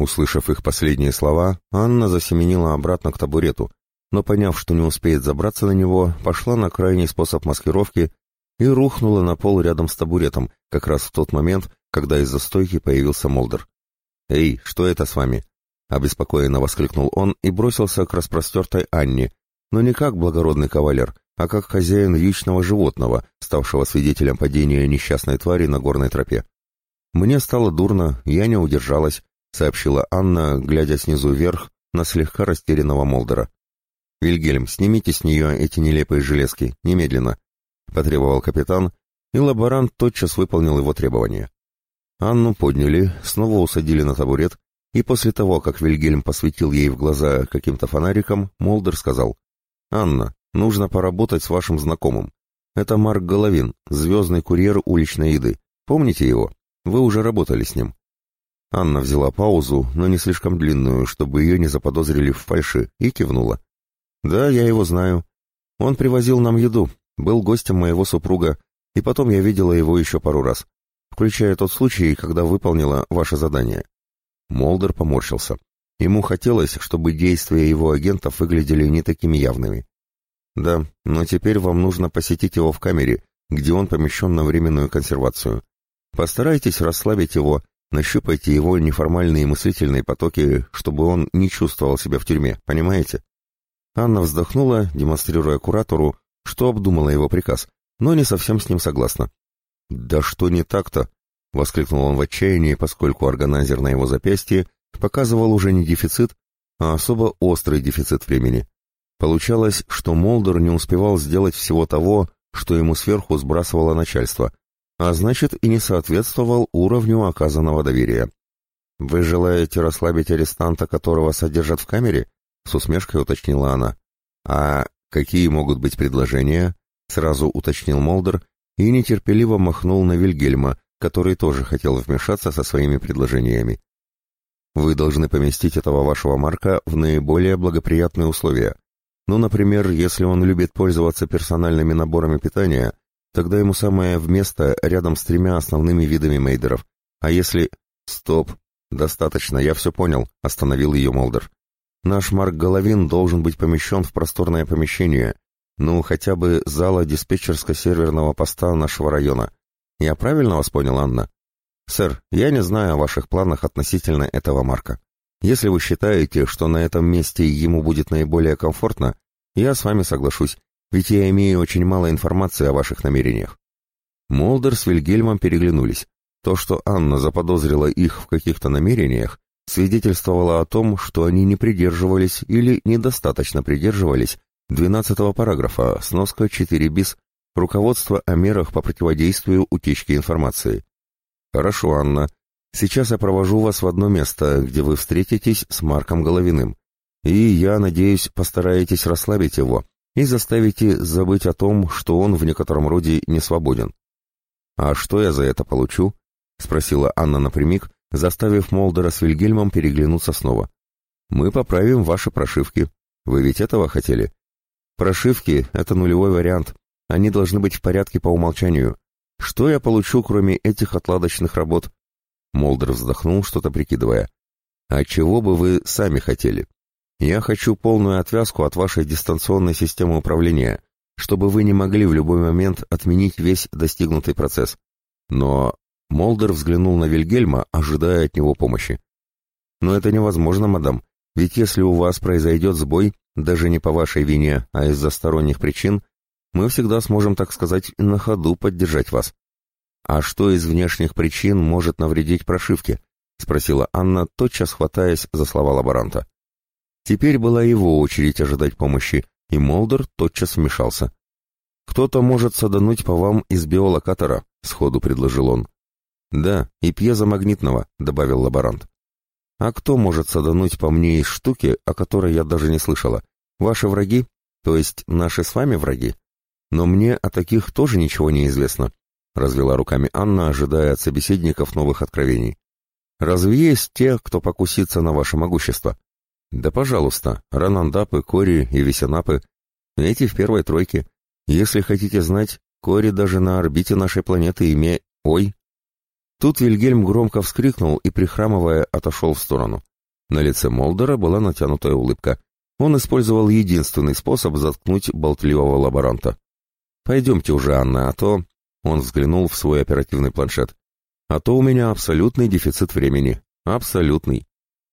Услышав их последние слова, Анна засеменила обратно к табурету, но, поняв, что не успеет забраться на него, пошла на крайний способ маскировки и рухнула на пол рядом с табуретом, как раз в тот момент, когда из-за стойки появился Молдер. «Эй, что это с вами?» — обеспокоенно воскликнул он и бросился к распростертой Анне, но не как благородный кавалер, а как хозяин вьючного животного, ставшего свидетелем падения несчастной твари на горной тропе. «Мне стало дурно, я не удержалась», — сообщила Анна, глядя снизу вверх на слегка растерянного Молдера. «Вильгельм, снимите с нее эти нелепые железки, немедленно», — потребовал капитан, и лаборант тотчас выполнил его требования. Анну подняли, снова усадили на табурет, и после того, как Вильгельм посветил ей в глаза каким-то фонариком, Молдер сказал, «Анна, нужно поработать с вашим знакомым. Это Марк Головин, звездный курьер уличной еды. Помните его? Вы уже работали с ним». Анна взяла паузу, но не слишком длинную, чтобы ее не заподозрили в фальши, и кивнула. «Да, я его знаю. Он привозил нам еду, был гостем моего супруга, и потом я видела его еще пару раз включая тот случай, когда выполнила ваше задание. Молдер поморщился. Ему хотелось, чтобы действия его агентов выглядели не такими явными. Да, но теперь вам нужно посетить его в камере, где он помещен на временную консервацию. Постарайтесь расслабить его, нащупайте его неформальные мыслительные потоки, чтобы он не чувствовал себя в тюрьме, понимаете? Анна вздохнула, демонстрируя куратору, что обдумала его приказ, но не совсем с ним согласна. «Да что не так-то?» — воскликнул он в отчаянии, поскольку органайзер на его запястье показывал уже не дефицит, а особо острый дефицит времени. Получалось, что Молдер не успевал сделать всего того, что ему сверху сбрасывало начальство, а значит и не соответствовал уровню оказанного доверия. «Вы желаете расслабить арестанта, которого содержат в камере?» — с усмешкой уточнила она. «А какие могут быть предложения?» — сразу уточнил Молдер, и нетерпеливо махнул на Вильгельма, который тоже хотел вмешаться со своими предложениями. Вы должны поместить этого вашего Марка в наиболее благоприятные условия. Ну, например, если он любит пользоваться персональными наборами питания, тогда ему самое вместо рядом с тремя основными видами мейдеров. А если... Стоп, достаточно, я все понял, остановил ее Молдер. Наш Марк Головин должен быть помещен в просторное помещение, ну, хотя бы зала диспетчерско-серверного поста нашего района. Я правильно вас понял, Анна? Сэр, я не знаю о ваших планах относительно этого Марка. Если вы считаете, что на этом месте ему будет наиболее комфортно, я с вами соглашусь, ведь я имею очень мало информации о ваших намерениях. Молдер с Вильгельмом переглянулись. То, что Анна заподозрила их в каких-то намерениях, свидетельствовало о том, что они не придерживались или недостаточно придерживались 12 параграфа, сноска 4 bis, руководство о мерах по противодействию утечке информации. Хорошо, Анна. Сейчас я провожу вас в одно место, где вы встретитесь с Марком Головиным. И я, надеюсь, постараетесь расслабить его и заставите забыть о том, что он в некотором роде не свободен. А что я за это получу? спросила Анна напрямик, заставив Молдера с Вильгельмом переглянуться снова. Мы поправим ваши прошивки. Вы ведь этого хотели? Прошивки — это нулевой вариант. Они должны быть в порядке по умолчанию. Что я получу, кроме этих отладочных работ? Молдер вздохнул, что-то прикидывая. А чего бы вы сами хотели? Я хочу полную отвязку от вашей дистанционной системы управления, чтобы вы не могли в любой момент отменить весь достигнутый процесс. Но Молдер взглянул на Вильгельма, ожидая от него помощи. Но это невозможно, мадам, ведь если у вас произойдет сбой, даже не по вашей вине, а из-за сторонних причин, мы всегда сможем, так сказать, на ходу поддержать вас. А что из внешних причин может навредить прошивке? спросила Анна, тотчас хватаясь за слова лаборанта. Теперь была его очередь ожидать помощи, и Молдер тотчас вмешался. «Кто-то может садануть по вам из биолокатора», — сходу предложил он. «Да, и пьезомагнитного», — добавил лаборант. А кто может садануть по мне из штуки, о которой я даже не слышала? Ваши враги? То есть наши с вами враги? Но мне о таких тоже ничего не известно, — развела руками Анна, ожидая от собеседников новых откровений. Разве есть те, кто покусится на ваше могущество? Да, пожалуйста, Ранандапы, Кори и Весенапы. Эти в первой тройке. Если хотите знать, Кори даже на орбите нашей планеты име... Ой, Тут Вильгельм громко вскрикнул и, прихрамывая, отошел в сторону. На лице Молдера была натянутая улыбка. Он использовал единственный способ заткнуть болтливого лаборанта. «Пойдемте уже, Анна, а то...» Он взглянул в свой оперативный планшет. «А то у меня абсолютный дефицит времени. Абсолютный.